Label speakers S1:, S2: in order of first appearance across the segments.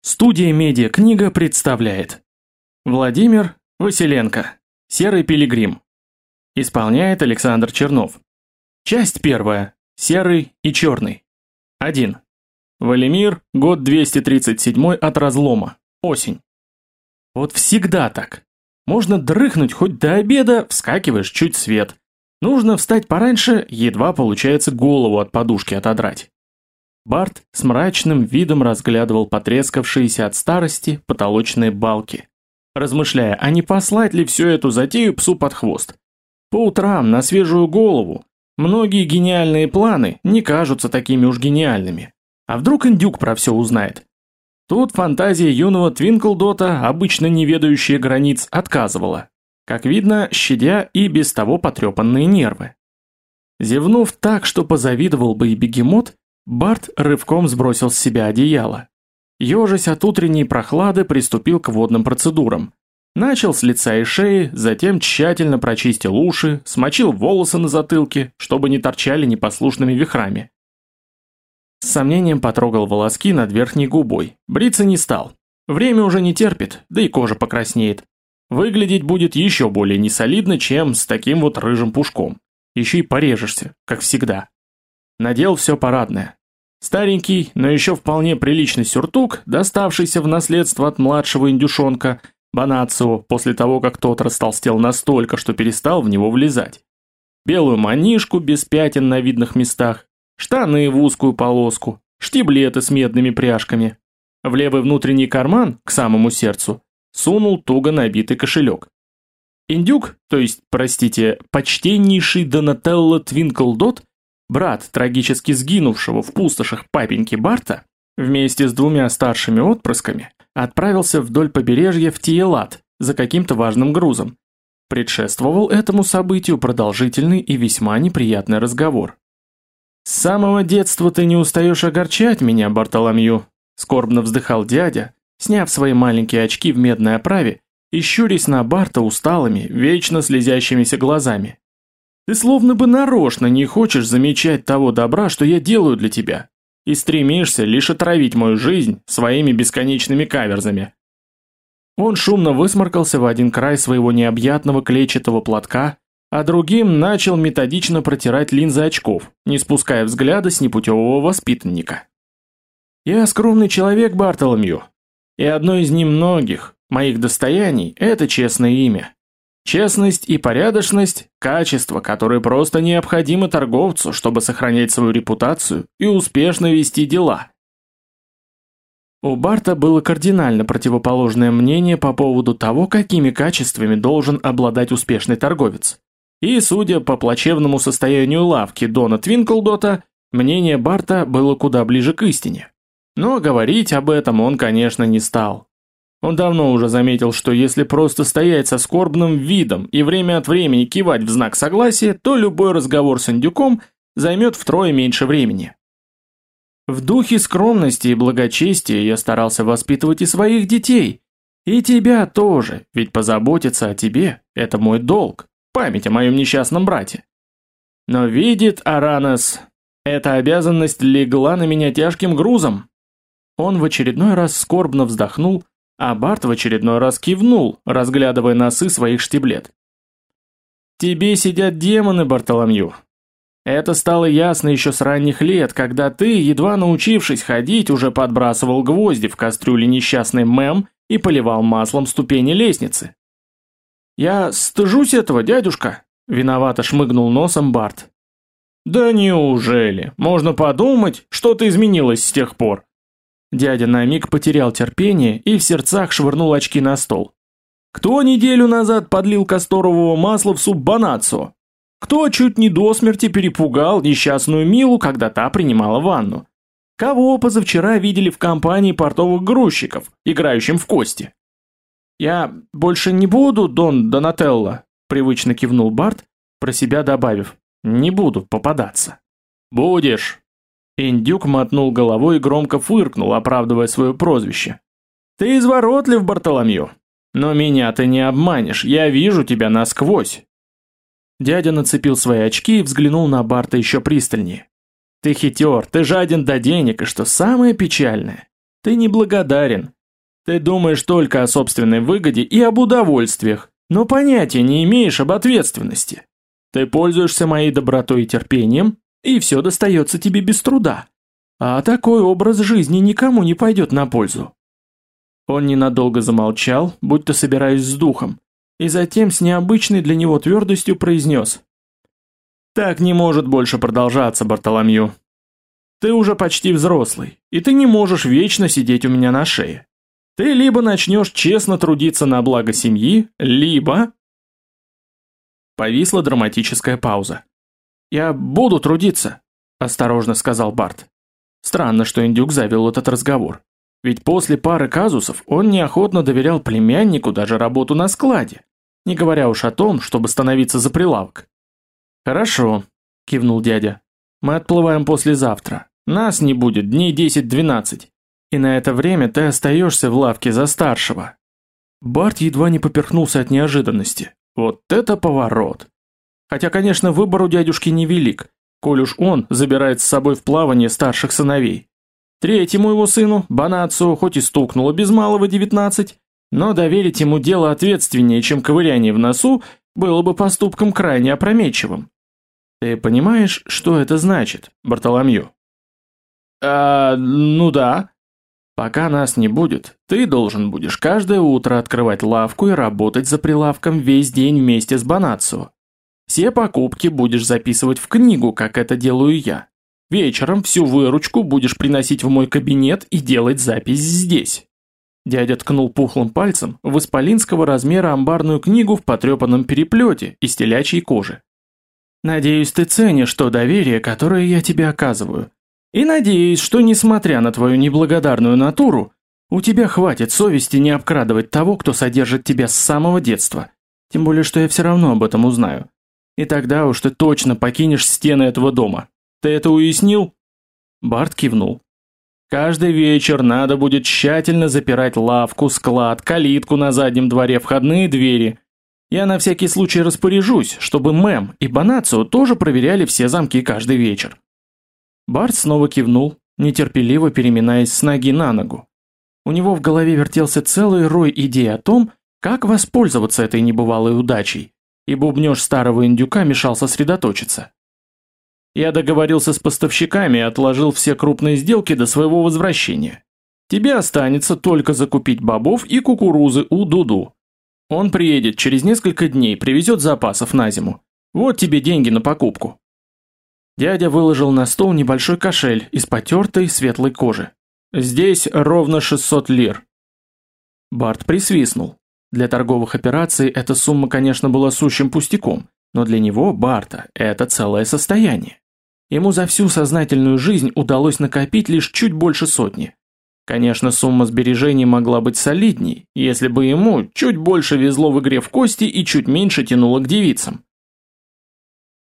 S1: Студия «Медиа-книга» представляет Владимир Василенко «Серый пилигрим» Исполняет Александр Чернов Часть первая Серый и черный 1. Валимир, год 237 от разлома, осень Вот всегда так. Можно дрыхнуть хоть до обеда, вскакиваешь чуть свет. Нужно встать пораньше, едва получается голову от подушки отодрать. Барт с мрачным видом разглядывал потрескавшиеся от старости потолочные балки, размышляя, а не послать ли всю эту затею псу под хвост. По утрам на свежую голову многие гениальные планы не кажутся такими уж гениальными. А вдруг индюк про все узнает? Тут фантазия юного Твинклдота, обычно не ведающая границ, отказывала. Как видно, щадя и без того потрепанные нервы. Зевнув так, что позавидовал бы и бегемот, Барт рывком сбросил с себя одеяло. Ежась от утренней прохлады приступил к водным процедурам. Начал с лица и шеи, затем тщательно прочистил уши, смочил волосы на затылке, чтобы не торчали непослушными вихрами. С сомнением потрогал волоски над верхней губой. Бриться не стал. Время уже не терпит, да и кожа покраснеет. Выглядеть будет еще более несолидно, чем с таким вот рыжим пушком. Еще и порежешься, как всегда. Надел все парадное. Старенький, но еще вполне приличный сюртук, доставшийся в наследство от младшего индюшонка, Банацио, после того, как тот растолстел настолько, что перестал в него влезать. Белую манишку без пятен на видных местах, штаны в узкую полоску, штиблеты с медными пряжками. В левый внутренний карман, к самому сердцу, сунул туго набитый кошелек. Индюк, то есть, простите, почтеннейший Донателло Твинклдот, брат трагически сгинувшего в пустошах папеньки Барта, вместе с двумя старшими отпрысками, отправился вдоль побережья в Тиелат за каким-то важным грузом. Предшествовал этому событию продолжительный и весьма неприятный разговор. «С самого детства ты не устаешь огорчать меня, Бартоломью», скорбно вздыхал дядя, сняв свои маленькие очки в медной оправе и щурясь на Барта усталыми, вечно слезящимися глазами. Ты словно бы нарочно не хочешь замечать того добра, что я делаю для тебя, и стремишься лишь отравить мою жизнь своими бесконечными каверзами. Он шумно высморкался в один край своего необъятного клетчатого платка, а другим начал методично протирать линзы очков, не спуская взгляда с непутевого воспитанника. «Я скромный человек, Бартоломью, и одно из немногих моих достояний – это честное имя. Честность и порядочность – качества, которые просто необходимы торговцу, чтобы сохранять свою репутацию и успешно вести дела. У Барта было кардинально противоположное мнение по поводу того, какими качествами должен обладать успешный торговец. И, судя по плачевному состоянию лавки Дона Твинклдота, мнение Барта было куда ближе к истине. Но говорить об этом он, конечно, не стал. Он давно уже заметил, что если просто стоять со скорбным видом и время от времени кивать в знак согласия, то любой разговор с индюком займет втрое меньше времени. В духе скромности и благочестия я старался воспитывать и своих детей, и тебя тоже, ведь позаботиться о тебе – это мой долг, память о моем несчастном брате. Но видит Аранес, эта обязанность легла на меня тяжким грузом. Он в очередной раз скорбно вздохнул а Барт в очередной раз кивнул, разглядывая носы своих штиблет. «Тебе сидят демоны, Бартоломью. Это стало ясно еще с ранних лет, когда ты, едва научившись ходить, уже подбрасывал гвозди в кастрюле несчастный мем и поливал маслом ступени лестницы. «Я стыжусь этого, дядюшка», — виновато шмыгнул носом Барт. «Да неужели? Можно подумать, что-то изменилось с тех пор. Дядя на миг потерял терпение и в сердцах швырнул очки на стол. Кто неделю назад подлил касторового масла в суп банацо? Кто чуть не до смерти перепугал несчастную Милу, когда та принимала ванну? Кого позавчера видели в компании портовых грузчиков, играющим в кости? «Я больше не буду, Дон Донателло», — привычно кивнул Барт, про себя добавив, «не буду попадаться». «Будешь», Индюк мотнул головой и громко фыркнул, оправдывая свое прозвище. «Ты изворотлив, Бартоломью. Но меня ты не обманешь, я вижу тебя насквозь». Дядя нацепил свои очки и взглянул на Барта еще пристальнее. «Ты хитер, ты жаден до денег, и что самое печальное, Ты неблагодарен. Ты думаешь только о собственной выгоде и об удовольствиях, но понятия не имеешь об ответственности. Ты пользуешься моей добротой и терпением, и все достается тебе без труда. А такой образ жизни никому не пойдет на пользу. Он ненадолго замолчал, будто собираясь с духом, и затем с необычной для него твердостью произнес. «Так не может больше продолжаться, Бартоломью. Ты уже почти взрослый, и ты не можешь вечно сидеть у меня на шее. Ты либо начнешь честно трудиться на благо семьи, либо...» Повисла драматическая пауза. «Я буду трудиться», – осторожно сказал Барт. Странно, что индюк завел этот разговор. Ведь после пары казусов он неохотно доверял племяннику даже работу на складе, не говоря уж о том, чтобы становиться за прилавок. «Хорошо», – кивнул дядя. «Мы отплываем послезавтра. Нас не будет дней 10-12. И на это время ты остаешься в лавке за старшего». Барт едва не поперхнулся от неожиданности. Вот это поворот! Хотя, конечно, выбор у дядюшки невелик, коль уж он забирает с собой в плавание старших сыновей. Третьему его сыну, Банацу, хоть и стукнуло без малого 19, но доверить ему дело ответственнее, чем ковыряние в носу, было бы поступком крайне опрометчивым. Ты понимаешь, что это значит, Бартоломью? А, ну да. Пока нас не будет, ты должен будешь каждое утро открывать лавку и работать за прилавком весь день вместе с Банацу. Все покупки будешь записывать в книгу, как это делаю я. Вечером всю выручку будешь приносить в мой кабинет и делать запись здесь. Дядя ткнул пухлым пальцем в исполинского размера амбарную книгу в потрепанном переплете из телячьей кожи. Надеюсь, ты ценишь то доверие, которое я тебе оказываю. И надеюсь, что, несмотря на твою неблагодарную натуру, у тебя хватит совести не обкрадывать того, кто содержит тебя с самого детства. Тем более, что я все равно об этом узнаю. И тогда уж ты точно покинешь стены этого дома. Ты это уяснил?» Барт кивнул. «Каждый вечер надо будет тщательно запирать лавку, склад, калитку на заднем дворе, входные двери. Я на всякий случай распоряжусь, чтобы Мэм и Банацио тоже проверяли все замки каждый вечер». Барт снова кивнул, нетерпеливо переминаясь с ноги на ногу. У него в голове вертелся целый рой идей о том, как воспользоваться этой небывалой удачей, и бубнёж старого индюка мешал сосредоточиться. Я договорился с поставщиками и отложил все крупные сделки до своего возвращения. Тебе останется только закупить бобов и кукурузы у Дуду. Он приедет через несколько дней, привезет запасов на зиму. Вот тебе деньги на покупку. Дядя выложил на стол небольшой кошель из потертой светлой кожи. Здесь ровно 600 лир. Барт присвистнул. Для торговых операций эта сумма, конечно, была сущим пустяком, но для него, Барта, это целое состояние. Ему за всю сознательную жизнь удалось накопить лишь чуть больше сотни. Конечно, сумма сбережений могла быть солидней, если бы ему чуть больше везло в игре в кости и чуть меньше тянуло к девицам.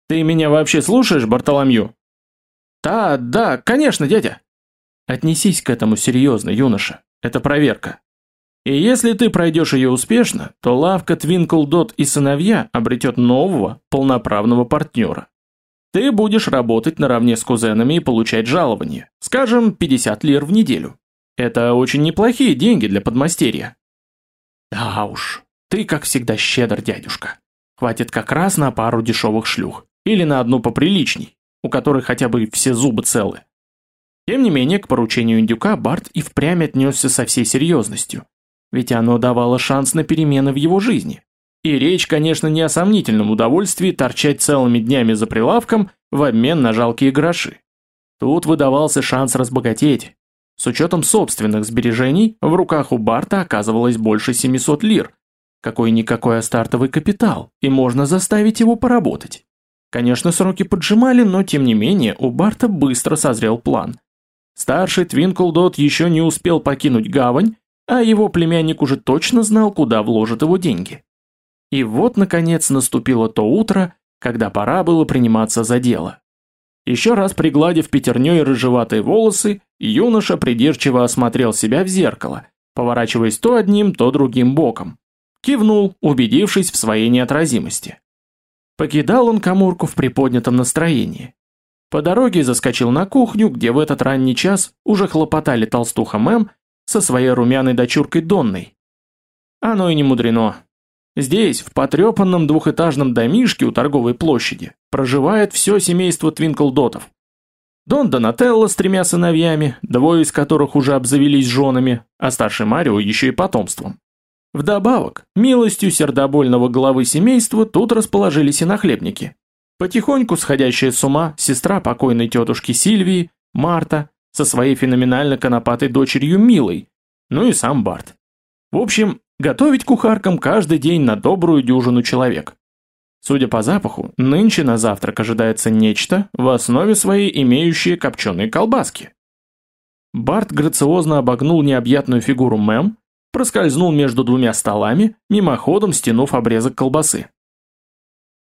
S1: «Ты меня вообще слушаешь, Бартоломью?» «Да, да, конечно, дядя». «Отнесись к этому серьезно, юноша. Это проверка. И если ты пройдешь ее успешно, то лавка Твинклдот и сыновья обретет нового, полноправного партнера. Ты будешь работать наравне с кузенами и получать жалование, скажем, 50 лир в неделю. Это очень неплохие деньги для подмастерья. Да уж, ты как всегда щедр, дядюшка. Хватит как раз на пару дешевых шлюх. Или на одну поприличней, у которой хотя бы все зубы целы. Тем не менее, к поручению индюка Барт и впрямь отнесся со всей серьезностью ведь оно давало шанс на перемены в его жизни. И речь, конечно, не о сомнительном удовольствии торчать целыми днями за прилавком в обмен на жалкие гроши. Тут выдавался шанс разбогатеть. С учетом собственных сбережений, в руках у Барта оказывалось больше 700 лир. Какой-никакой стартовый капитал, и можно заставить его поработать. Конечно, сроки поджимали, но тем не менее у Барта быстро созрел план. Старший Твинклдот еще не успел покинуть гавань, а его племянник уже точно знал, куда вложит его деньги. И вот, наконец, наступило то утро, когда пора было приниматься за дело. Еще раз пригладив пятерней рыжеватые волосы, юноша придирчиво осмотрел себя в зеркало, поворачиваясь то одним, то другим боком. Кивнул, убедившись в своей неотразимости. Покидал он каморку в приподнятом настроении. По дороге заскочил на кухню, где в этот ранний час уже хлопотали толстуха Мэм со своей румяной дочуркой Донной. Оно и не мудрено. Здесь, в потрепанном двухэтажном домишке у торговой площади, проживает все семейство Твинклдотов. Дон Донателло с тремя сыновьями, двое из которых уже обзавелись женами, а старший Марио еще и потомством. Вдобавок, милостью сердобольного главы семейства тут расположились и нахлебники. Потихоньку сходящая с ума сестра покойной тетушки Сильвии, Марта, со своей феноменально конопатой дочерью Милой, ну и сам Барт. В общем, готовить кухаркам каждый день на добрую дюжину человек. Судя по запаху, нынче на завтрак ожидается нечто, в основе своей имеющее копченые колбаски. Барт грациозно обогнул необъятную фигуру Мэм, проскользнул между двумя столами, мимоходом стянув обрезок колбасы.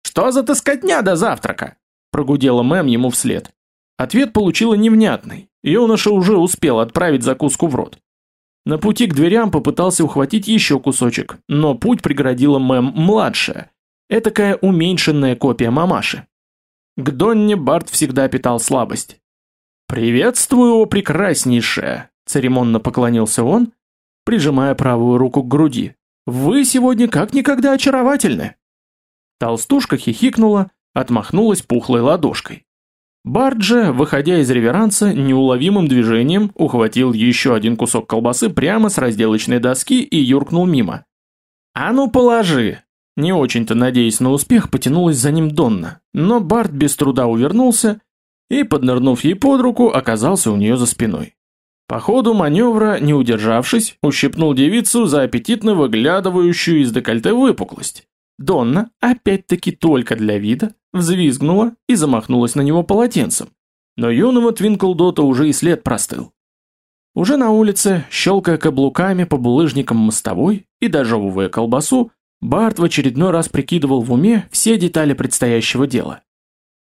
S1: «Что за тоскотня до завтрака?» – прогудела Мэм ему вслед. Ответ получила невнятный, юноша уже успел отправить закуску в рот. На пути к дверям попытался ухватить еще кусочек, но путь преградила Мэм младшая, Этакая уменьшенная копия мамаши. К Донне Барт всегда питал слабость. «Приветствую, о прекраснейшая!» – церемонно поклонился он, прижимая правую руку к груди. «Вы сегодня как никогда очаровательны!» Толстушка хихикнула, отмахнулась пухлой ладошкой. Барт же, выходя из реверанса, неуловимым движением ухватил еще один кусок колбасы прямо с разделочной доски и юркнул мимо. «А ну положи!» Не очень-то надеясь на успех, потянулась за ним Донна, но Барт без труда увернулся и, поднырнув ей под руку, оказался у нее за спиной. По ходу маневра, не удержавшись, ущипнул девицу за аппетитно выглядывающую из декольте выпуклость. Донна, опять-таки только для вида, взвизгнула и замахнулась на него полотенцем. Но юного Твинклдота уже и след простыл. Уже на улице, щелкая каблуками по булыжникам мостовой и дожевывая колбасу, Барт в очередной раз прикидывал в уме все детали предстоящего дела.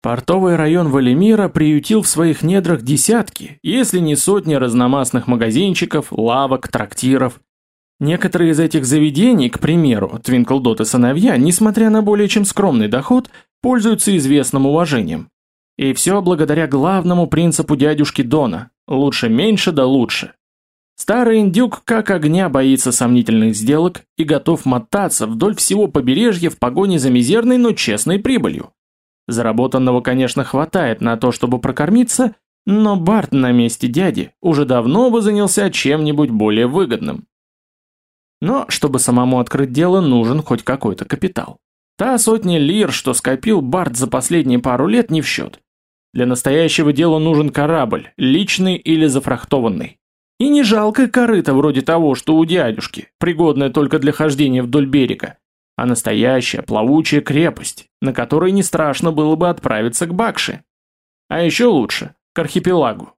S1: Портовый район Валимира приютил в своих недрах десятки, если не сотни разномастных магазинчиков, лавок, трактиров. Некоторые из этих заведений, к примеру, Твинклдот и сыновья, несмотря на более чем скромный доход, пользуются известным уважением. И все благодаря главному принципу дядюшки Дона – лучше меньше да лучше. Старый индюк как огня боится сомнительных сделок и готов мотаться вдоль всего побережья в погоне за мизерной, но честной прибылью. Заработанного, конечно, хватает на то, чтобы прокормиться, но Барт на месте дяди уже давно бы занялся чем-нибудь более выгодным. Но чтобы самому открыть дело, нужен хоть какой-то капитал. Та сотня лир, что скопил Барт за последние пару лет, не в счет. Для настоящего дела нужен корабль, личный или зафрахтованный. И не жалко корыто вроде того, что у дядюшки, пригодное только для хождения вдоль берега, а настоящая плавучая крепость, на которой не страшно было бы отправиться к Бакше. А еще лучше, к архипелагу.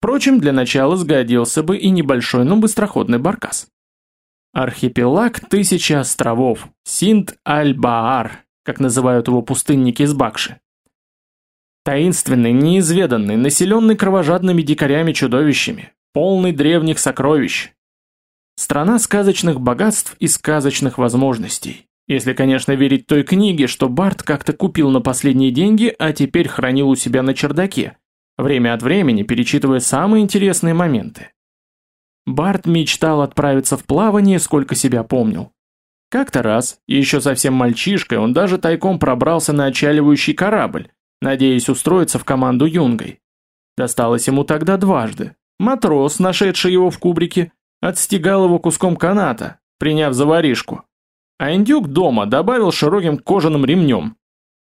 S1: Впрочем, для начала сгодился бы и небольшой, но быстроходный баркас. Архипелаг тысячи островов, Синт-Аль-Баар, как называют его пустынники из Бакши. Таинственный, неизведанный, населенный кровожадными дикарями-чудовищами, полный древних сокровищ. Страна сказочных богатств и сказочных возможностей. Если, конечно, верить той книге, что Барт как-то купил на последние деньги, а теперь хранил у себя на чердаке, время от времени перечитывая самые интересные моменты. Барт мечтал отправиться в плавание, сколько себя помнил. Как-то раз, еще совсем мальчишкой, он даже тайком пробрался на отчаливающий корабль, надеясь устроиться в команду юнгой. Досталось ему тогда дважды, Матрос, нашедший его в кубрике, отстегал его куском каната, приняв за воришку. А индюк дома добавил широким кожаным ремнем.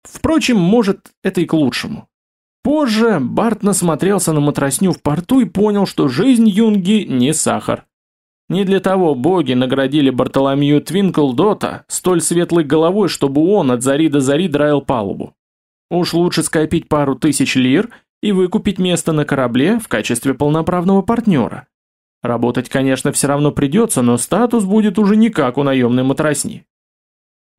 S1: Впрочем, может, это и к лучшему. Позже Барт насмотрелся на матросню в порту и понял, что жизнь юнги не сахар. Не для того боги наградили Бартоломью Твинклдота столь светлой головой, чтобы он от зари до зари драил палубу. Уж лучше скопить пару тысяч лир – и выкупить место на корабле в качестве полноправного партнера. Работать, конечно, все равно придется, но статус будет уже не как у наемной матросни.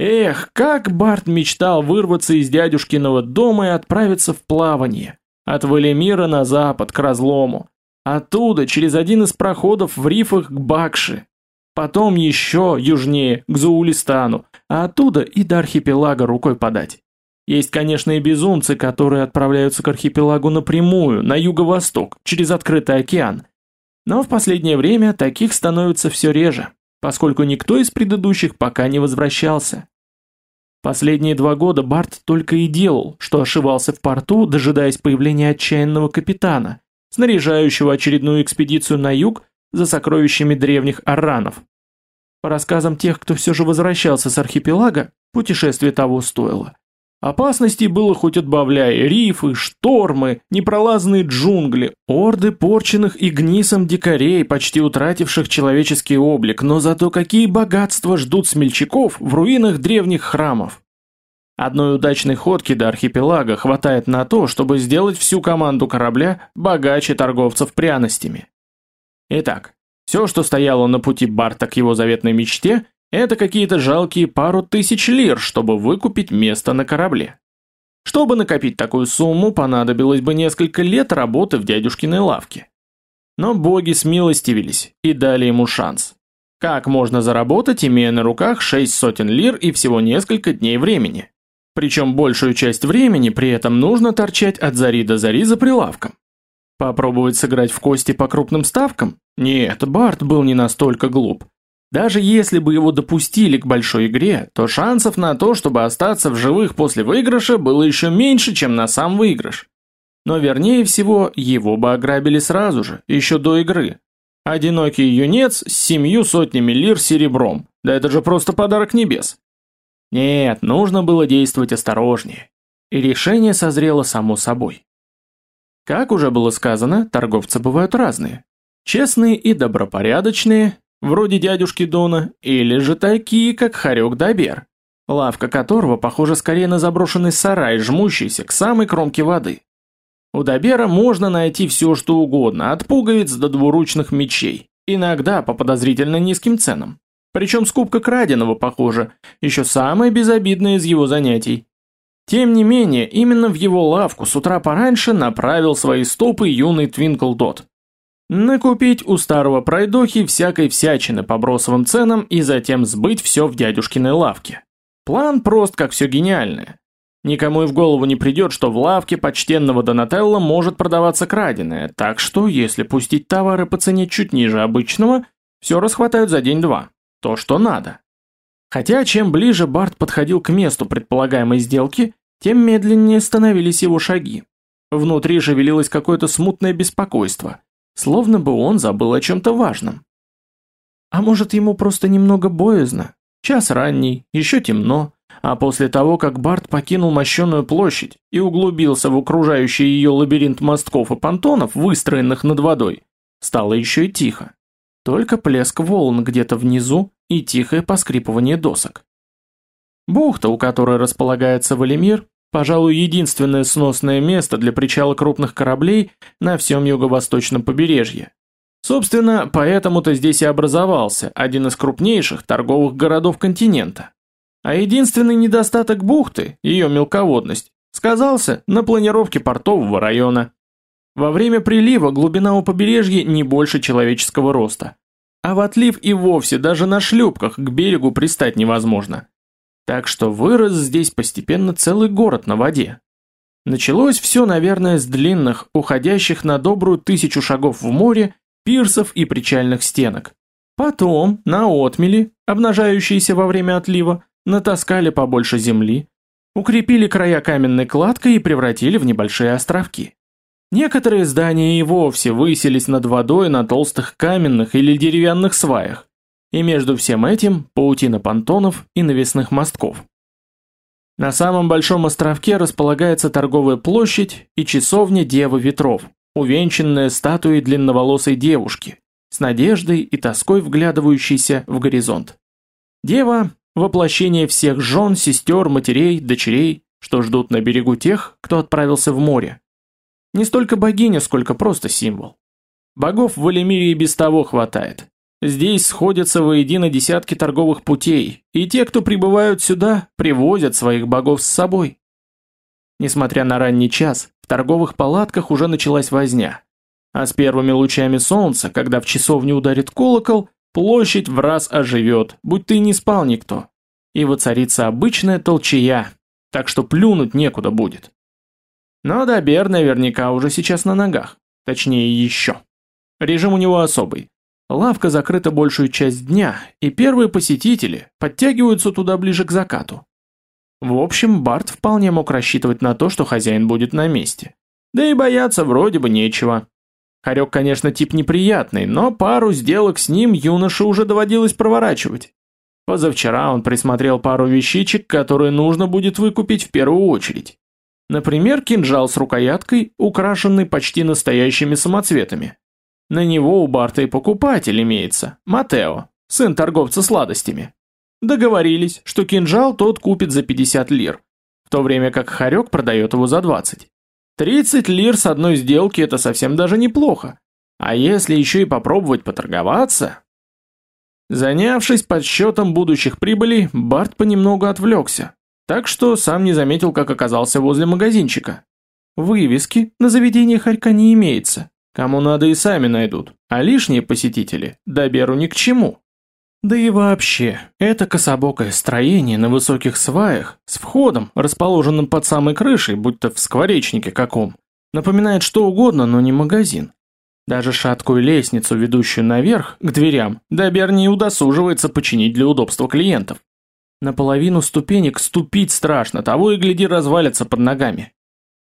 S1: Эх, как Барт мечтал вырваться из дядюшкиного дома и отправиться в плавание. От Валемира на запад, к разлому. Оттуда, через один из проходов в рифах к Бакши. Потом еще южнее, к Зуулистану, а оттуда и до архипелага рукой подать. Есть, конечно, и безумцы, которые отправляются к архипелагу напрямую, на юго-восток, через открытый океан. Но в последнее время таких становится все реже, поскольку никто из предыдущих пока не возвращался. Последние два года Барт только и делал, что ошивался в порту, дожидаясь появления отчаянного капитана, снаряжающего очередную экспедицию на юг за сокровищами древних арранов. По рассказам тех, кто все же возвращался с архипелага, путешествие того стоило. Опасностей было хоть отбавляй, рифы, штормы, непролазные джунгли, орды порченных игнисом дикарей, почти утративших человеческий облик, но зато какие богатства ждут смельчаков в руинах древних храмов. Одной удачной ходки до архипелага хватает на то, чтобы сделать всю команду корабля богаче торговцев пряностями. Итак, все, что стояло на пути Барта к его заветной мечте, это какие-то жалкие пару тысяч лир, чтобы выкупить место на корабле. Чтобы накопить такую сумму, понадобилось бы несколько лет работы в дядюшкиной лавке. Но боги смилостивились и дали ему шанс. Как можно заработать, имея на руках шесть сотен лир и всего несколько дней времени? Причем большую часть времени при этом нужно торчать от зари до зари за прилавком. Попробовать сыграть в кости по крупным ставкам? Нет, Барт был не настолько глуп. Даже если бы его допустили к большой игре, то шансов на то, чтобы остаться в живых после выигрыша, было еще меньше, чем на сам выигрыш. Но вернее всего, его бы ограбили сразу же, еще до игры. Одинокий юнец с семью сотнями лир серебром. Да это же просто подарок небес. Нет, нужно было действовать осторожнее. И решение созрело само собой. Как уже было сказано, торговцы бывают разные. Честные и добропорядочные, вроде дядюшки Дона, или же такие, как Харек Дабер, лавка которого похожа скорее на заброшенный сарай, жмущийся к самой кромке воды. У Дабера можно найти все, что угодно, от пуговиц до двуручных мечей, иногда по подозрительно низким ценам. Причем скупка краденого, похоже, еще самое безобидное из его занятий. Тем не менее, именно в его лавку с утра пораньше направил свои стопы юный Твинкл Дот. Накупить у старого пройдохи всякой всячины по бросовым ценам и затем сбыть все в дядюшкиной лавке. План прост, как все гениальное. Никому и в голову не придет, что в лавке почтенного Донателло может продаваться краденое, так что, если пустить товары по цене чуть ниже обычного, все расхватают за день-два. То, что надо. Хотя, чем ближе Барт подходил к месту предполагаемой сделки, тем медленнее становились его шаги. Внутри шевелилось какое-то смутное беспокойство, словно бы он забыл о чем-то важном. А может, ему просто немного боязно? Час ранний, еще темно, а после того, как Барт покинул мощенную площадь и углубился в окружающий ее лабиринт мостков и понтонов, выстроенных над водой, стало еще и тихо. Только плеск волн где-то внизу и тихое поскрипывание досок. Бухта, у которой располагается Валимир, пожалуй, единственное сносное место для причала крупных кораблей на всем юго-восточном побережье. Собственно, поэтому-то здесь и образовался один из крупнейших торговых городов континента. А единственный недостаток бухты, ее мелководность, сказался на планировке портового района. Во время прилива глубина у побережья не больше человеческого роста. А в отлив и вовсе даже на шлюпках к берегу пристать невозможно. Так что вырос здесь постепенно целый город на воде. Началось все, наверное, с длинных, уходящих на добрую тысячу шагов в море, пирсов и причальных стенок. Потом, на отмели, обнажающиеся во время отлива, натаскали побольше земли, укрепили края каменной кладкой и превратили в небольшие островки. Некоторые здания и вовсе высились над водой на толстых каменных или деревянных сваях, и между всем этим паутина понтонов и навесных мостков. На самом большом островке располагается торговая площадь и часовня Девы Ветров, увенчанная статуей длинноволосой девушки, с надеждой и тоской вглядывающейся в горизонт. Дева – воплощение всех жен, сестер, матерей, дочерей, что ждут на берегу тех, кто отправился в море. Не столько богиня, сколько просто символ. Богов в Валимире и без того хватает. Здесь сходятся воедино десятки торговых путей, и те, кто прибывают сюда, привозят своих богов с собой. Несмотря на ранний час, в торговых палатках уже началась возня. А с первыми лучами солнца, когда в часовню ударит колокол, площадь в раз оживет, будь ты и не спал никто. И воцарится обычная толчая, так что плюнуть некуда будет. Но Добер наверняка уже сейчас на ногах. Точнее, еще. Режим у него особый. Лавка закрыта большую часть дня, и первые посетители подтягиваются туда ближе к закату. В общем, Барт вполне мог рассчитывать на то, что хозяин будет на месте. Да и бояться вроде бы нечего. Харек, конечно, тип неприятный, но пару сделок с ним юноше уже доводилось проворачивать. Позавчера он присмотрел пару вещичек, которые нужно будет выкупить в первую очередь. Например, кинжал с рукояткой, украшенный почти настоящими самоцветами. На него у Барта и покупатель имеется, Матео, сын торговца сладостями. Договорились, что кинжал тот купит за 50 лир, в то время как Харек продает его за 20. 30 лир с одной сделки это совсем даже неплохо. А если еще и попробовать поторговаться... Занявшись подсчетом будущих прибылей, Барт понемногу отвлекся, так что сам не заметил, как оказался возле магазинчика. Вывески на заведение Харька не имеется, кому надо и сами найдут, а лишние посетители доберу ни к чему. Да и вообще, это кособокое строение на высоких сваях, с входом, расположенным под самой крышей, будто в скворечнике каком, напоминает что угодно, но не магазин. Даже шаткую лестницу, ведущую наверх, к дверям, Добер не удосуживается починить для удобства клиентов. Наполовину ступенек ступить страшно, того и гляди развалится под ногами.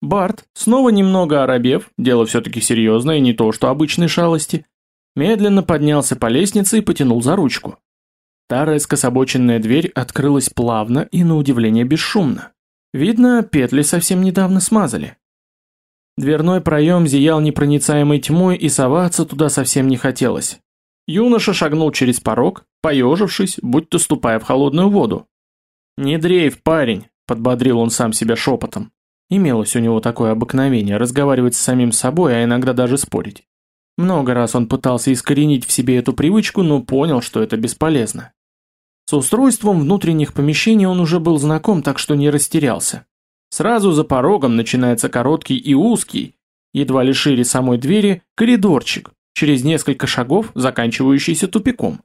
S1: Барт, снова немного оробев, дело все-таки серьезное, не то что обычной шалости, Медленно поднялся по лестнице и потянул за ручку. Старая скособоченная дверь открылась плавно и на удивление бесшумно. Видно, петли совсем недавно смазали. Дверной проем зиял непроницаемой тьмой, и соваться туда совсем не хотелось. Юноша шагнул через порог, поежившись, будто ступая в холодную воду. «Не дрейф, парень!» – подбодрил он сам себя шепотом. Имелось у него такое обыкновение разговаривать с самим собой, а иногда даже спорить. Много раз он пытался искоренить в себе эту привычку, но понял, что это бесполезно. С устройством внутренних помещений он уже был знаком, так что не растерялся. Сразу за порогом начинается короткий и узкий, едва ли шире самой двери, коридорчик, через несколько шагов заканчивающийся тупиком.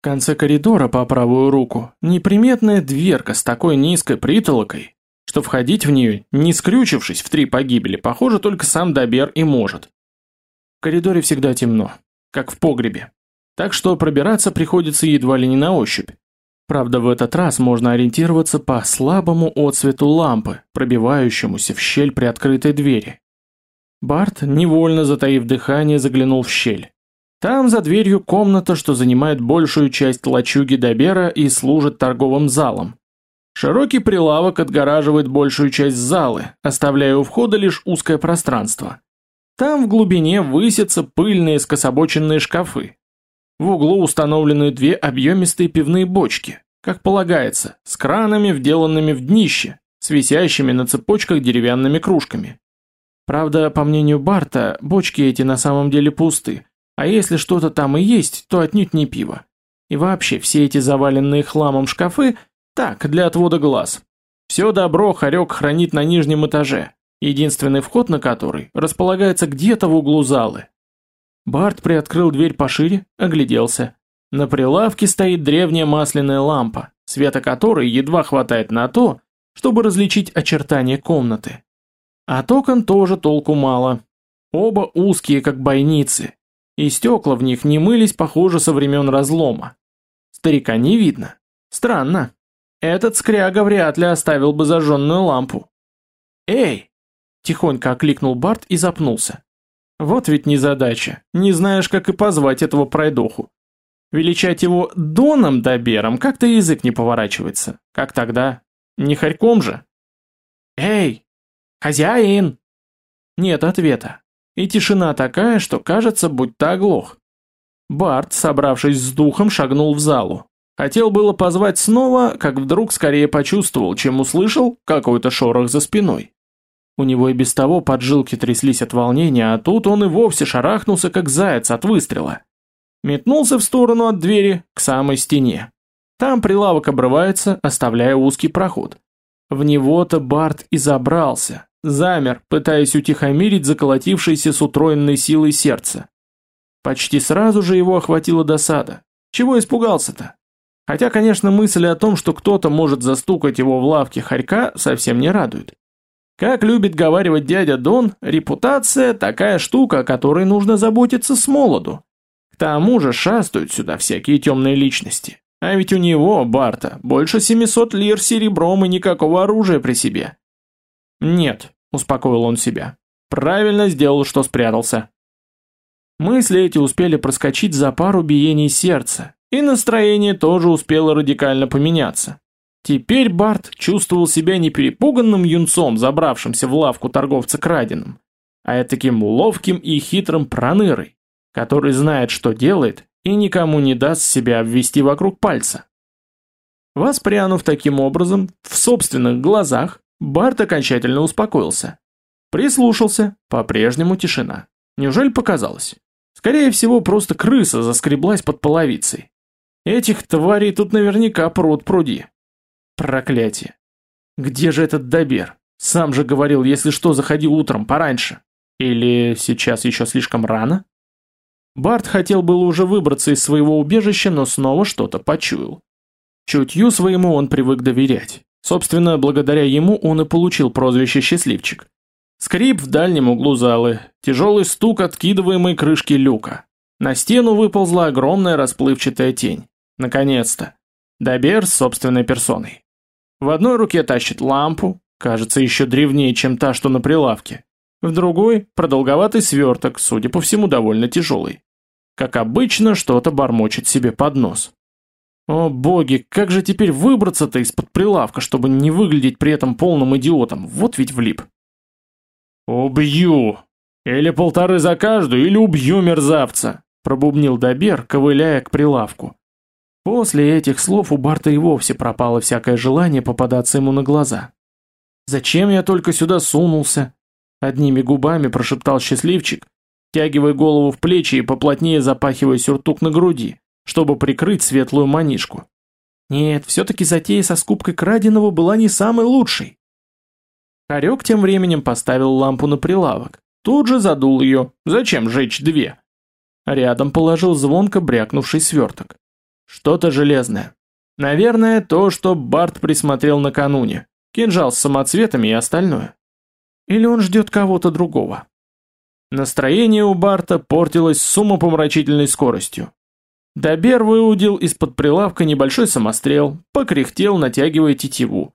S1: В конце коридора по правую руку неприметная дверка с такой низкой притолокой, что входить в нее, не скрючившись в три погибели, похоже только сам Добер и может. В коридоре всегда темно, как в погребе. Так что пробираться приходится едва ли не на ощупь. Правда, в этот раз можно ориентироваться по слабому отсвету лампы, пробивающемуся в щель при открытой двери. Барт, невольно затаив дыхание, заглянул в щель. Там за дверью комната, что занимает большую часть лачуги Добера и служит торговым залом. Широкий прилавок отгораживает большую часть залы, оставляя у входа лишь узкое пространство. Там в глубине высятся пыльные скособоченные шкафы. В углу установлены две объемистые пивные бочки, как полагается, с кранами, вделанными в днище, с висящими на цепочках деревянными кружками. Правда, по мнению Барта, бочки эти на самом деле пусты, а если что-то там и есть, то отнюдь не пиво. И вообще, все эти заваленные хламом шкафы – так, для отвода глаз. Все добро Харек хранит на нижнем этаже, единственный вход на который располагается где-то в углу залы. Барт приоткрыл дверь пошире, огляделся. На прилавке стоит древняя масляная лампа, света которой едва хватает на то, чтобы различить очертания комнаты. От окон тоже толку мало. Оба узкие, как бойницы, и стекла в них не мылись, похоже, со времен разлома. Старика не видно. Странно. Этот скряга вряд ли оставил бы зажженную лампу. «Эй, Тихонько окликнул Барт и запнулся. Вот ведь незадача, не знаешь, как и позвать этого пройдоху. Величать его Доном Добером как-то язык не поворачивается. Как тогда? Не хорьком же? «Эй! Хозяин!» Нет ответа. И тишина такая, что кажется, будто оглох. Барт, собравшись с духом, шагнул в залу. Хотел было позвать снова, как вдруг скорее почувствовал, чем услышал какой-то шорох за спиной. У него и без того поджилки тряслись от волнения, а тут он и вовсе шарахнулся, как заяц от выстрела. Метнулся в сторону от двери, к самой стене. Там прилавок обрывается, оставляя узкий проход. В него-то Барт и забрался, замер, пытаясь утихомирить заколотившееся с утроенной силой сердце. Почти сразу же его охватила досада. Чего испугался-то? Хотя, конечно, мысль о том, что кто-то может застукать его в лавке хорька, совсем не радует. Как любит говаривать дядя Дон, репутация – такая штука, о которой нужно заботиться с молоду. К тому же шастают сюда всякие темные личности. А ведь у него, Барта, больше 700 лир серебром и никакого оружия при себе. Нет, успокоил он себя. Правильно сделал, что спрятался. Мысли эти успели проскочить за пару биений сердца, и настроение тоже успело радикально поменяться. Теперь Барт чувствовал себя не перепуганным юнцом, забравшимся в лавку торговца краденым, а таким ловким и хитрым пронырой, который знает, что делает, и никому не даст себя обвести вокруг пальца. Воспрянув таким образом, в собственных глазах, Барт окончательно успокоился. Прислушался, по-прежнему тишина. Неужели показалось? Скорее всего, просто крыса заскреблась под половицей. Этих тварей тут наверняка пруд пруди. Проклятие. Где же этот добер? Сам же говорил, если что, заходи утром, пораньше. Или сейчас еще слишком рано? Барт хотел было уже выбраться из своего убежища, но снова что-то почуял. Чутью своему он привык доверять. Собственно, благодаря ему он и получил прозвище «Счастливчик». Скрип в дальнем углу залы, тяжелый стук откидываемой крышки люка. На стену выползла огромная расплывчатая тень. Наконец-то. Добер с собственной персоной. В одной руке тащит лампу, кажется, еще древнее, чем та, что на прилавке. В другой – продолговатый сверток, судя по всему, довольно тяжелый. Как обычно, что-то бормочет себе под нос. О боги, как же теперь выбраться-то из-под прилавка, чтобы не выглядеть при этом полным идиотом? Вот ведь влип. «Убью! Или полторы за каждую, или убью мерзавца!» пробубнил Добер, ковыляя к прилавку. После этих слов у Барта и вовсе пропало всякое желание попадаться ему на глаза. «Зачем я только сюда сунулся?» Одними губами прошептал счастливчик, тягивая голову в плечи и поплотнее запахивая сюртук на груди, чтобы прикрыть светлую манишку. Нет, все-таки затея со скупкой краденого была не самой лучшей. Харек тем временем поставил лампу на прилавок, тут же задул ее, зачем жечь две? Рядом положил звонко брякнувший сверток. Что-то железное. Наверное, то, что Барт присмотрел накануне. Кинжал с самоцветами и остальное. Или он ждет кого-то другого. Настроение у Барта портилось с умопомрачительной скоростью. Добер выудил из-под прилавка небольшой самострел, покряхтел, натягивая тетиву.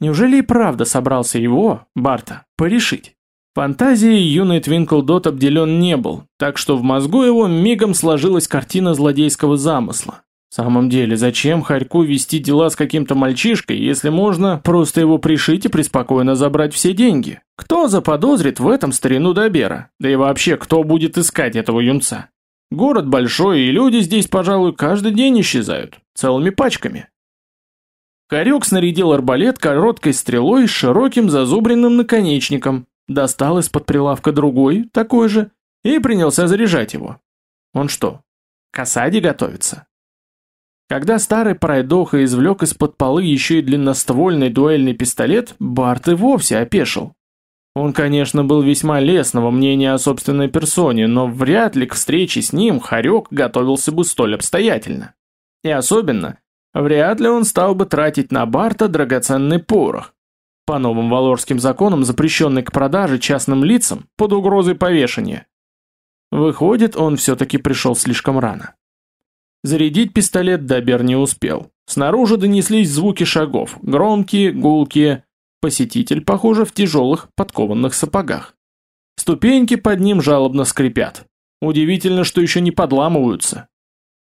S1: Неужели и правда собрался его, Барта, порешить? Фантазией юный Твинклдот обделен не был, так что в мозгу его мигом сложилась картина злодейского замысла. В самом деле, зачем Харьку вести дела с каким-то мальчишкой, если можно просто его пришить и преспокойно забрать все деньги? Кто заподозрит в этом старину Добера? Да и вообще, кто будет искать этого юнца? Город большой, и люди здесь, пожалуй, каждый день исчезают. Целыми пачками. Харек снарядил арбалет короткой стрелой с широким зазубренным наконечником, достал из-под прилавка другой, такой же, и принялся заряжать его. Он что, к осаде готовится? Когда старый пройдоха извлек из-под полы еще и длинноствольный дуэльный пистолет, Барт и вовсе опешил. Он, конечно, был весьма лестного мнения о собственной персоне, но вряд ли к встрече с ним Харек готовился бы столь обстоятельно. И особенно, вряд ли он стал бы тратить на Барта драгоценный порох, по новым валорским законам запрещенный к продаже частным лицам под угрозой повешения. Выходит, он все-таки пришел слишком рано. Зарядить пистолет Дабер не успел. Снаружи донеслись звуки шагов, громкие, гулкие. Посетитель, похоже, в тяжелых подкованных сапогах. Ступеньки под ним жалобно скрипят. Удивительно, что еще не подламываются.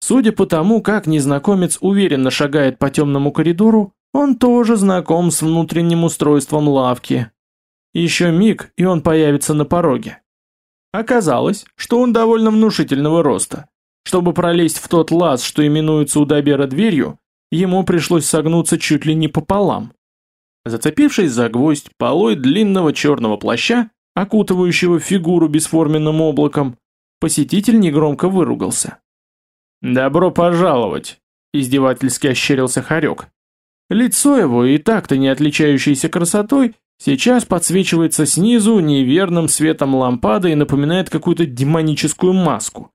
S1: Судя по тому, как незнакомец уверенно шагает по темному коридору, он тоже знаком с внутренним устройством лавки. Еще миг, и он появится на пороге. Оказалось, что он довольно внушительного роста. Чтобы пролезть в тот лаз, что именуется у Добера дверью, ему пришлось согнуться чуть ли не пополам. Зацепившись за гвоздь полой длинного черного плаща, окутывающего фигуру бесформенным облаком, посетитель негромко выругался. «Добро пожаловать!» – издевательски ощерился Харек. Лицо его, и так-то не отличающееся красотой, сейчас подсвечивается снизу неверным светом лампады и напоминает какую-то демоническую маску.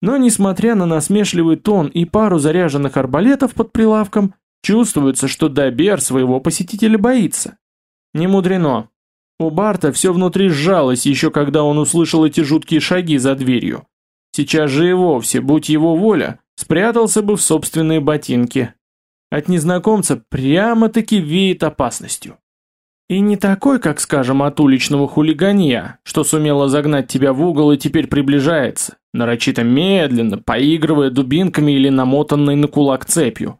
S1: Но несмотря на насмешливый тон и пару заряженных арбалетов под прилавком, чувствуется, что Добер своего посетителя боится. Не мудрено. У Барта все внутри сжалось, еще когда он услышал эти жуткие шаги за дверью. Сейчас же и вовсе, будь его воля, спрятался бы в собственные ботинки. От незнакомца прямо-таки веет опасностью. И не такой, как, скажем, от уличного хулиганья, что сумела загнать тебя в угол и теперь приближается, нарочито медленно, поигрывая дубинками или намотанной на кулак цепью.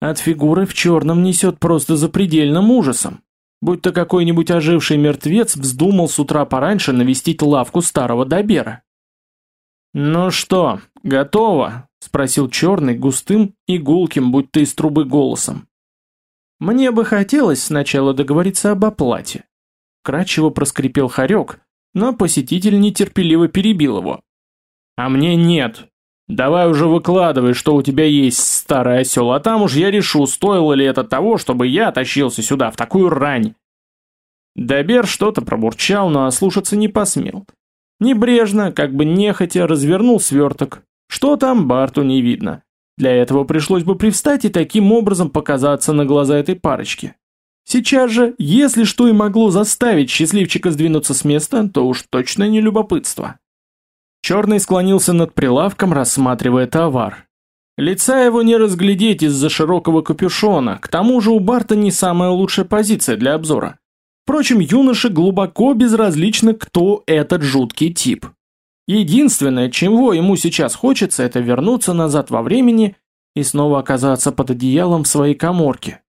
S1: От фигуры в черном несет просто запредельным ужасом. Будь то какой-нибудь оживший мертвец вздумал с утра пораньше навестить лавку старого добера. «Ну что, готово?» – спросил черный густым и гулким, будь то из трубы голосом. Мне бы хотелось сначала договориться об оплате. Кратчево проскрипел хорек, но посетитель нетерпеливо перебил его. А мне нет. Давай уже выкладывай, что у тебя есть, старый осел, а там уж я решу, стоило ли это того, чтобы я тащился сюда в такую рань. Добер что-то пробурчал, но ослушаться не посмел. Небрежно, как бы нехотя, развернул сверток. Что там, Барту не видно. Для этого пришлось бы привстать и таким образом показаться на глаза этой парочки. Сейчас же, если что и могло заставить счастливчика сдвинуться с места, то уж точно не любопытство. Черный склонился над прилавком, рассматривая товар. Лица его не разглядеть из-за широкого капюшона, к тому же у Барта не самая лучшая позиция для обзора. Впрочем, юноше глубоко безразлично, кто этот жуткий тип. Единственное, чего ему сейчас хочется, это вернуться назад во времени и снова оказаться под одеялом в своей коморке.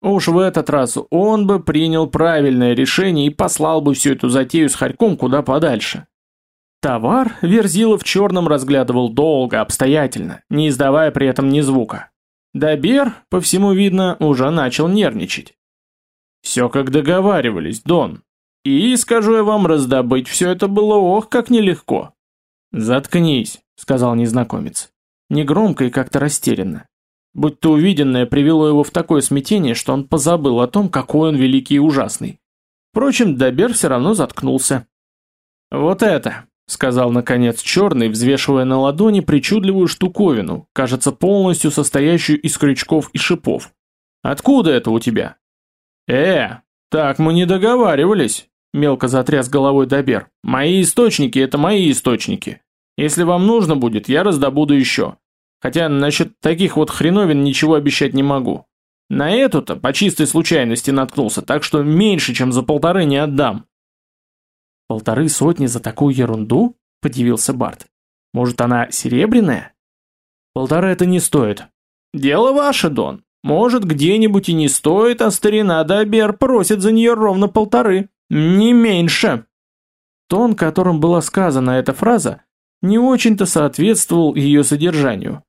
S1: Уж в этот раз он бы принял правильное решение и послал бы всю эту затею с Харьком куда подальше. Товар Верзилов в черном разглядывал долго, обстоятельно, не издавая при этом ни звука. Добер, по всему видно, уже начал нервничать. «Все как договаривались, Дон. И, скажу я вам, раздобыть все это было ох, как нелегко. «Заткнись», — сказал незнакомец. Негромко и как-то растерянно. Будь-то увиденное привело его в такое смятение, что он позабыл о том, какой он великий и ужасный. Впрочем, Добер все равно заткнулся. «Вот это», — сказал наконец черный, взвешивая на ладони причудливую штуковину, кажется, полностью состоящую из крючков и шипов. «Откуда это у тебя?» «Э, так мы не договаривались», Мелко затряс головой Добер. «Мои источники — это мои источники. Если вам нужно будет, я раздобуду еще. Хотя насчет таких вот хреновин ничего обещать не могу. На эту-то по чистой случайности наткнулся, так что меньше, чем за полторы не отдам». «Полторы сотни за такую ерунду?» — подивился Барт. «Может, она серебряная?» «Полтора это не стоит». «Дело ваше, Дон. Может, где-нибудь и не стоит, а старина Добер просит за нее ровно полторы». «Не меньше!» Тон, которым была сказана эта фраза, не очень-то соответствовал ее содержанию.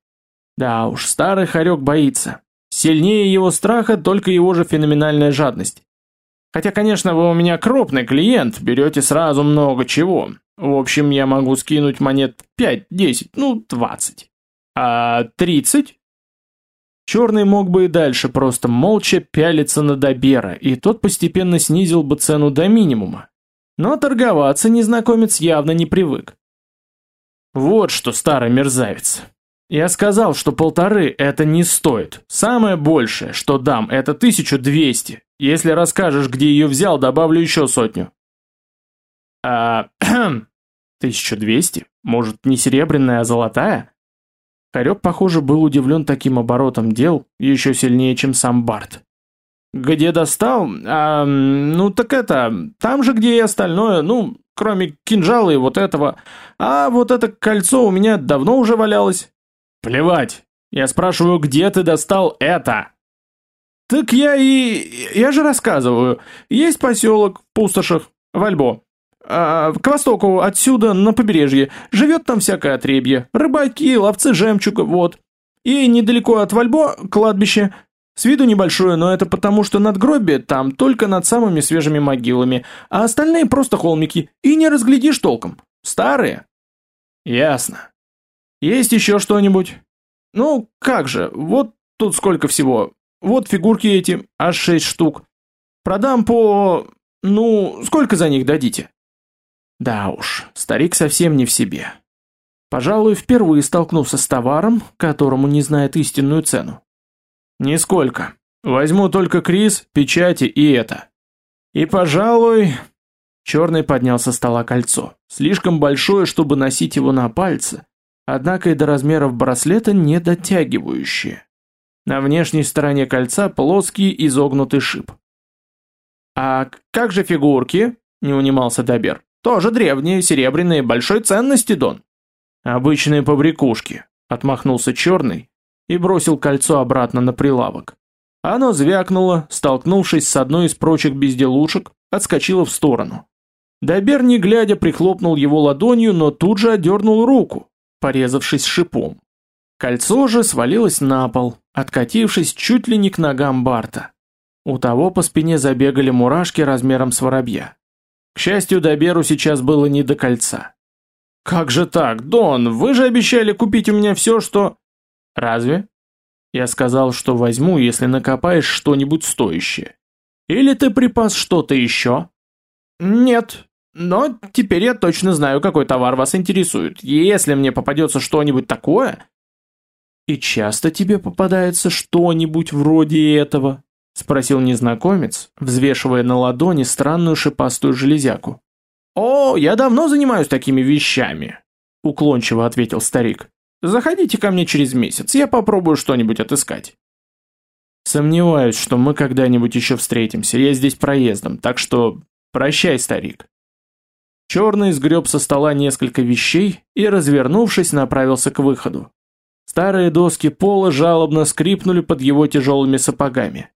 S1: Да уж, старый хорек боится. Сильнее его страха только его же феноменальная жадность. Хотя, конечно, вы у меня крупный клиент, берете сразу много чего. В общем, я могу скинуть монет 5, 10, ну, 20. А 30? Черный мог бы и дальше просто молча пялиться на Добера, и тот постепенно снизил бы цену до минимума. Но торговаться незнакомец явно не привык. Вот что, старый мерзавец. Я сказал, что полторы это не стоит. Самое большее, что дам, это 1200. Если расскажешь, где ее взял, добавлю еще сотню. А, 1200? Может, не серебряная, а золотая? Харек, похоже, был удивлен таким оборотом дел, еще сильнее, чем сам Барт. «Где достал? А, ну так это, там же, где и остальное, ну, кроме кинжала и вот этого. А вот это кольцо у меня давно уже валялось». «Плевать. Я спрашиваю, где ты достал это?» «Так я и... я же рассказываю. Есть поселок в пустошах, в Альбо. А, к востоку отсюда, на побережье, живет там всякое отребье, рыбаки, ловцы жемчуга, вот. И недалеко от Вальбо кладбище. С виду небольшое, но это потому, что надгробие там только над самыми свежими могилами, а остальные просто холмики, и не разглядишь толком. Старые. Ясно. Есть еще что-нибудь? Ну, как же, вот тут сколько всего. Вот фигурки эти, аж шесть штук. Продам по... Ну, сколько за них дадите? Да уж, старик совсем не в себе. Пожалуй, впервые столкнулся с товаром, которому не знает истинную цену. Нисколько. Возьму только Крис, печати и это. И, пожалуй, Черный поднял со стола кольцо, слишком большое, чтобы носить его на пальце, однако и до размеров браслета не дотягивающее. На внешней стороне кольца плоский изогнутый шип. «А как же фигурки?» – не унимался Добер. «Тоже древние, серебряные, большой ценности, Дон». «Обычные побрякушки», – отмахнулся черный и бросил кольцо обратно на прилавок. Оно звякнуло, столкнувшись с одной из прочих безделушек, отскочило в сторону. Добер, не глядя, прихлопнул его ладонью, но тут же отдернул руку, порезавшись шипом. Кольцо же свалилось на пол, откатившись чуть ли не к ногам Барта. У того по спине забегали мурашки размером с воробья. К счастью, Доберу сейчас было не до кольца. «Как же так, Дон, вы же обещали купить у меня все, что...» «Разве?» Я сказал, что возьму, если накопаешь что-нибудь стоящее. Или ты припас что-то еще? Нет, но теперь я точно знаю, какой товар вас интересует. Если мне попадется что-нибудь такое... И часто тебе попадается что-нибудь вроде этого? Спросил незнакомец, взвешивая на ладони странную шипастую железяку. «О, я давно занимаюсь такими вещами», — уклончиво ответил старик. Заходите ко мне через месяц, я попробую что-нибудь отыскать. Сомневаюсь, что мы когда-нибудь еще встретимся, я здесь проездом, так что прощай, старик. Черный сгреб со стола несколько вещей и, развернувшись, направился к выходу. Старые доски пола жалобно скрипнули под его тяжелыми сапогами.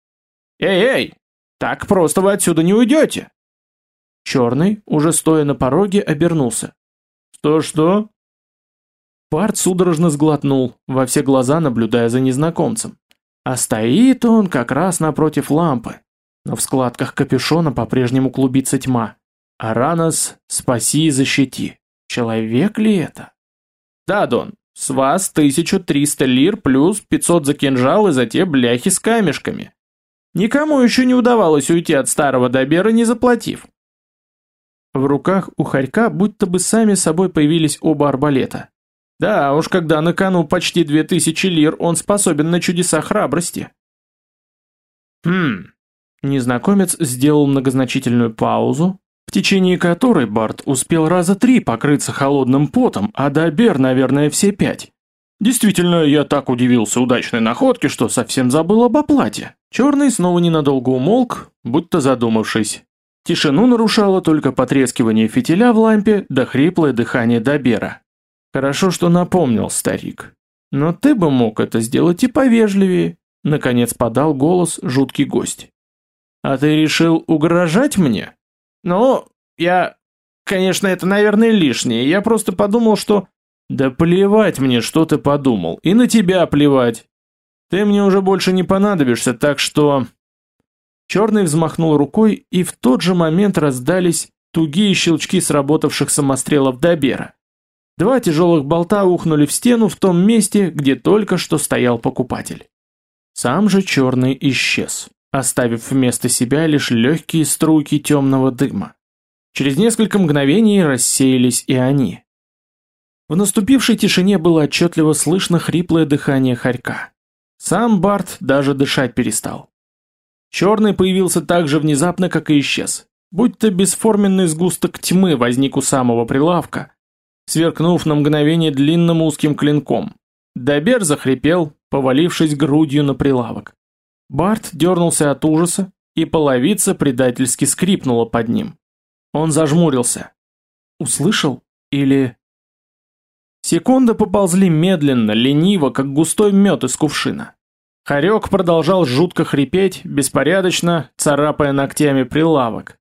S1: «Эй-эй! Так просто вы отсюда не уйдете!» Черный, уже стоя на пороге, обернулся. «Что-что?» Парт судорожно сглотнул, во все глаза наблюдая за незнакомцем. А стоит он как раз напротив лампы. Но в складках капюшона по-прежнему клубится тьма. Аранос, спаси и защити. Человек ли это? Да, Дон, с вас 1300 лир плюс 500 за кинжал и за те бляхи с камешками. Никому еще не удавалось уйти от старого Добера, не заплатив. В руках у хорька будто бы сами собой появились оба арбалета. Да уж, когда на кону почти две тысячи лир, он способен на чудеса храбрости. Хм. Незнакомец сделал многозначительную паузу, в течение которой Барт успел раза три покрыться холодным потом, а Добер, наверное, все пять. Действительно, я так удивился удачной находке, что совсем забыл об оплате. Черный снова ненадолго умолк, будто задумавшись. Тишину нарушало только потрескивание фитиля в лампе да хриплое дыхание Добера. Хорошо, что напомнил старик. Но ты бы мог это сделать и повежливее, наконец подал голос жуткий гость. А ты решил угрожать мне? Ну, я... Конечно, это, наверное, лишнее. Я просто подумал, что... Да плевать мне, что ты подумал. И на тебя плевать. Ты мне уже больше не понадобишься, так что... Черный взмахнул рукой, и в тот же момент раздались тугие щелчки сработавших самострелов Добера. Два тяжелых болта ухнули в стену в том месте, где только что стоял покупатель. Сам же черный исчез, оставив вместо себя лишь легкие струйки темного дыма. Через несколько мгновений рассеялись и они. В наступившей тишине было отчетливо слышно хриплое дыхание хорька. Сам Барт даже дышать перестал. Черный появился так же внезапно, как и исчез. Будь-то бесформенный сгусток тьмы возник у самого прилавка, сверкнув на мгновение длинным узким клинком. Добер захрипел, повалившись грудью на прилавок. Барт дернулся от ужаса, и половица предательски скрипнула под ним. Он зажмурился. Услышал? Или... Секунды поползли медленно, лениво, как густой мед из кувшина. Хорек продолжал жутко хрипеть, беспорядочно, царапая ногтями прилавок.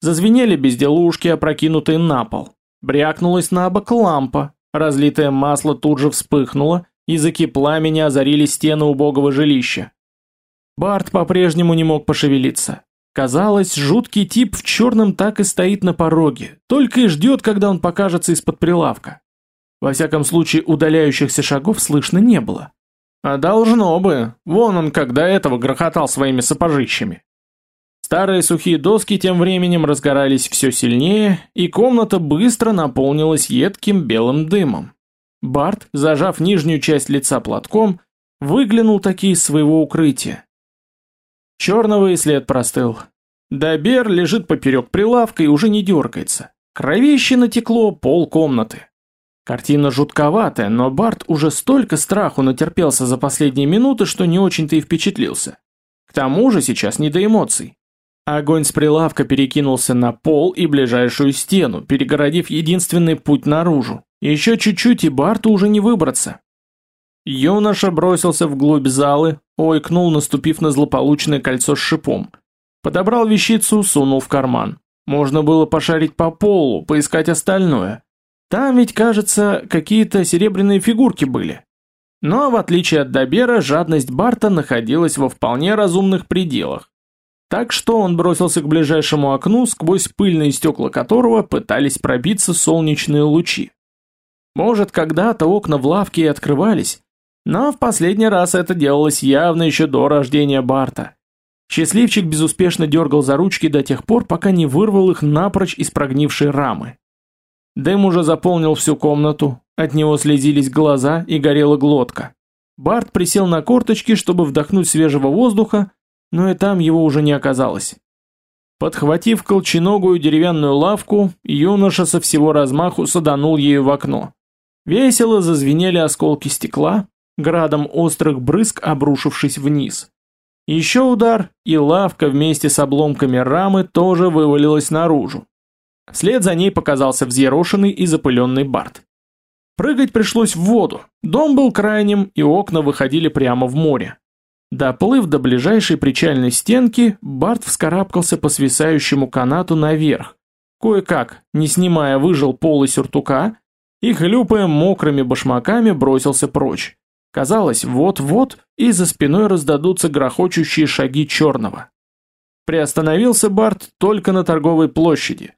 S1: Зазвенели безделушки, опрокинутые на пол. Брякнулась на бок лампа, разлитое масло тут же вспыхнуло, языки пламени озарили стены убогого жилища. Барт по-прежнему не мог пошевелиться. Казалось, жуткий тип в черном так и стоит на пороге, только и ждет, когда он покажется из-под прилавка. Во всяком случае, удаляющихся шагов слышно не было. А должно бы, вон он до этого грохотал своими сапожищами. Старые сухие доски тем временем разгорались все сильнее, и комната быстро наполнилась едким белым дымом. Барт, зажав нижнюю часть лица платком, выглянул таки из своего укрытия. Черного и след простыл. Добер лежит поперек прилавка и уже не дергается. Кровище натекло пол комнаты. Картина жутковатая, но Барт уже столько страху натерпелся за последние минуты, что не очень-то и впечатлился. К тому же сейчас не до эмоций. Огонь с прилавка перекинулся на пол и ближайшую стену, перегородив единственный путь наружу. Еще чуть-чуть и Барту уже не выбраться. Юноша бросился вглубь залы, ойкнул, наступив на злополучное кольцо с шипом. Подобрал вещицу, сунул в карман. Можно было пошарить по полу, поискать остальное. Там ведь, кажется, какие-то серебряные фигурки были. Но в отличие от Добера, жадность Барта находилась во вполне разумных пределах. Так что он бросился к ближайшему окну, сквозь пыльные стекла которого пытались пробиться солнечные лучи. Может, когда-то окна в лавке и открывались, но в последний раз это делалось явно еще до рождения Барта. Счастливчик безуспешно дергал за ручки до тех пор, пока не вырвал их напрочь из прогнившей рамы. Дым уже заполнил всю комнату, от него слезились глаза и горела глотка. Барт присел на корточки, чтобы вдохнуть свежего воздуха, но и там его уже не оказалось. Подхватив колченогую деревянную лавку, юноша со всего размаху саданул ею в окно. Весело зазвенели осколки стекла, градом острых брызг обрушившись вниз. Еще удар, и лавка вместе с обломками рамы тоже вывалилась наружу. Вслед за ней показался взъерошенный и запыленный Барт. Прыгать пришлось в воду, дом был крайним, и окна выходили прямо в море. Доплыв до ближайшей причальной стенки, Барт вскарабкался по свисающему канату наверх, кое-как, не снимая выжил полы сюртука, и, хлюпая мокрыми башмаками, бросился прочь. Казалось, вот-вот и за спиной раздадутся грохочущие шаги черного. Приостановился Барт только на торговой площади.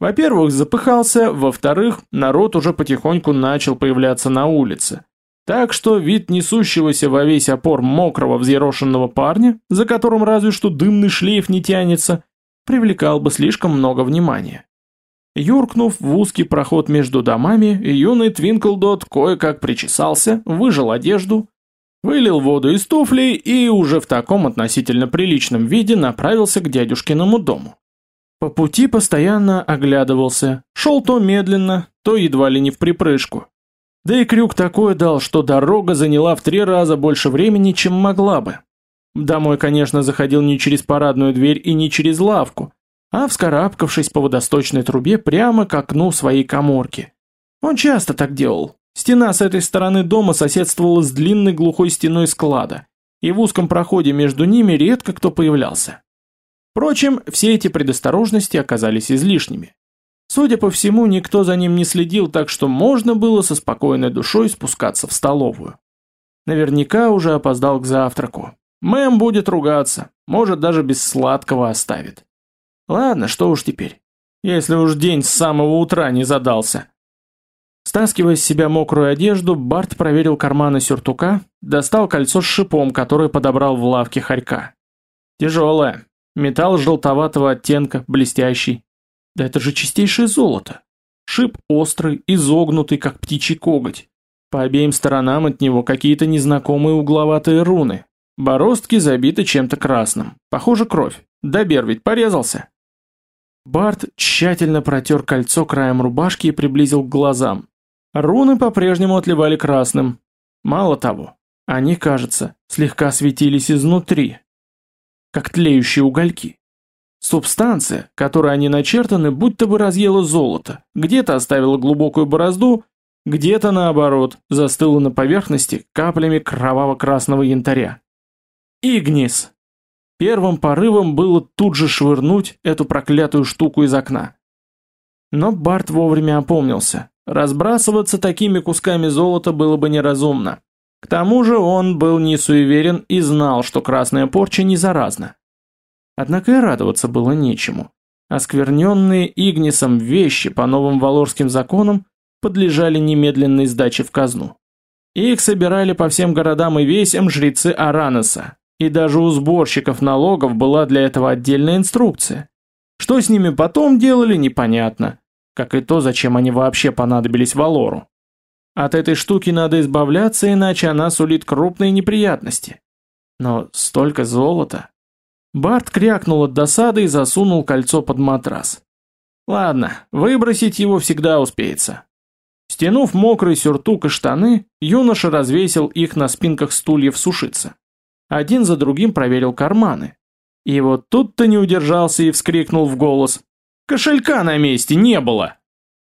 S1: Во-первых, запыхался, во-вторых, народ уже потихоньку начал появляться на улице. Так что вид несущегося во весь опор мокрого взъерошенного парня, за которым разве что дымный шлейф не тянется, привлекал бы слишком много внимания. Юркнув в узкий проход между домами, юный Твинклдот кое-как причесался, выжил одежду, вылил воду из туфлей и уже в таком относительно приличном виде направился к дядюшкиному дому. По пути постоянно оглядывался, шел то медленно, то едва ли не в припрыжку. Да и крюк такой дал, что дорога заняла в три раза больше времени, чем могла бы. Домой, конечно, заходил не через парадную дверь и не через лавку, а вскарабкавшись по водосточной трубе прямо к окну своей коморки. Он часто так делал. Стена с этой стороны дома соседствовала с длинной глухой стеной склада, и в узком проходе между ними редко кто появлялся. Впрочем, все эти предосторожности оказались излишними. Судя по всему, никто за ним не следил, так что можно было со спокойной душой спускаться в столовую. Наверняка уже опоздал к завтраку. Мэм будет ругаться, может даже без сладкого оставит. Ладно, что уж теперь. Если уж день с самого утра не задался. Стаскивая с себя мокрую одежду, Барт проверил карманы сюртука, достал кольцо с шипом, которое подобрал в лавке хорька. Тяжелое. Металл желтоватого оттенка, блестящий. Да это же чистейшее золото. Шип острый, изогнутый, как птичий коготь. По обеим сторонам от него какие-то незнакомые угловатые руны. Бороздки забиты чем-то красным. Похоже, кровь. Добер ведь порезался. Барт тщательно протер кольцо краем рубашки и приблизил к глазам. Руны по-прежнему отливали красным. Мало того, они, кажется, слегка светились изнутри, как тлеющие угольки. Субстанция, которой они начертаны, будто бы разъела золото, где-то оставила глубокую борозду, где-то, наоборот, застыла на поверхности каплями кроваво-красного янтаря. Игнис! Первым порывом было тут же швырнуть эту проклятую штуку из окна. Но Барт вовремя опомнился. Разбрасываться такими кусками золота было бы неразумно. К тому же он был не суеверен и знал, что красная порча не заразна. Однако и радоваться было нечему. Оскверненные Игнисом вещи по новым валорским законам подлежали немедленной сдаче в казну. Их собирали по всем городам и весям жрецы Аранеса, и даже у сборщиков налогов была для этого отдельная инструкция. Что с ними потом делали, непонятно, как и то, зачем они вообще понадобились Валору. От этой штуки надо избавляться, иначе она сулит крупные неприятности. Но столько золота. Барт крякнул от досады и засунул кольцо под матрас. Ладно, выбросить его всегда успеется. Стянув мокрый сюртук и штаны, юноша развесил их на спинках стульев сушиться. Один за другим проверил карманы. И вот тут-то не удержался и вскрикнул в голос. «Кошелька на месте не было!»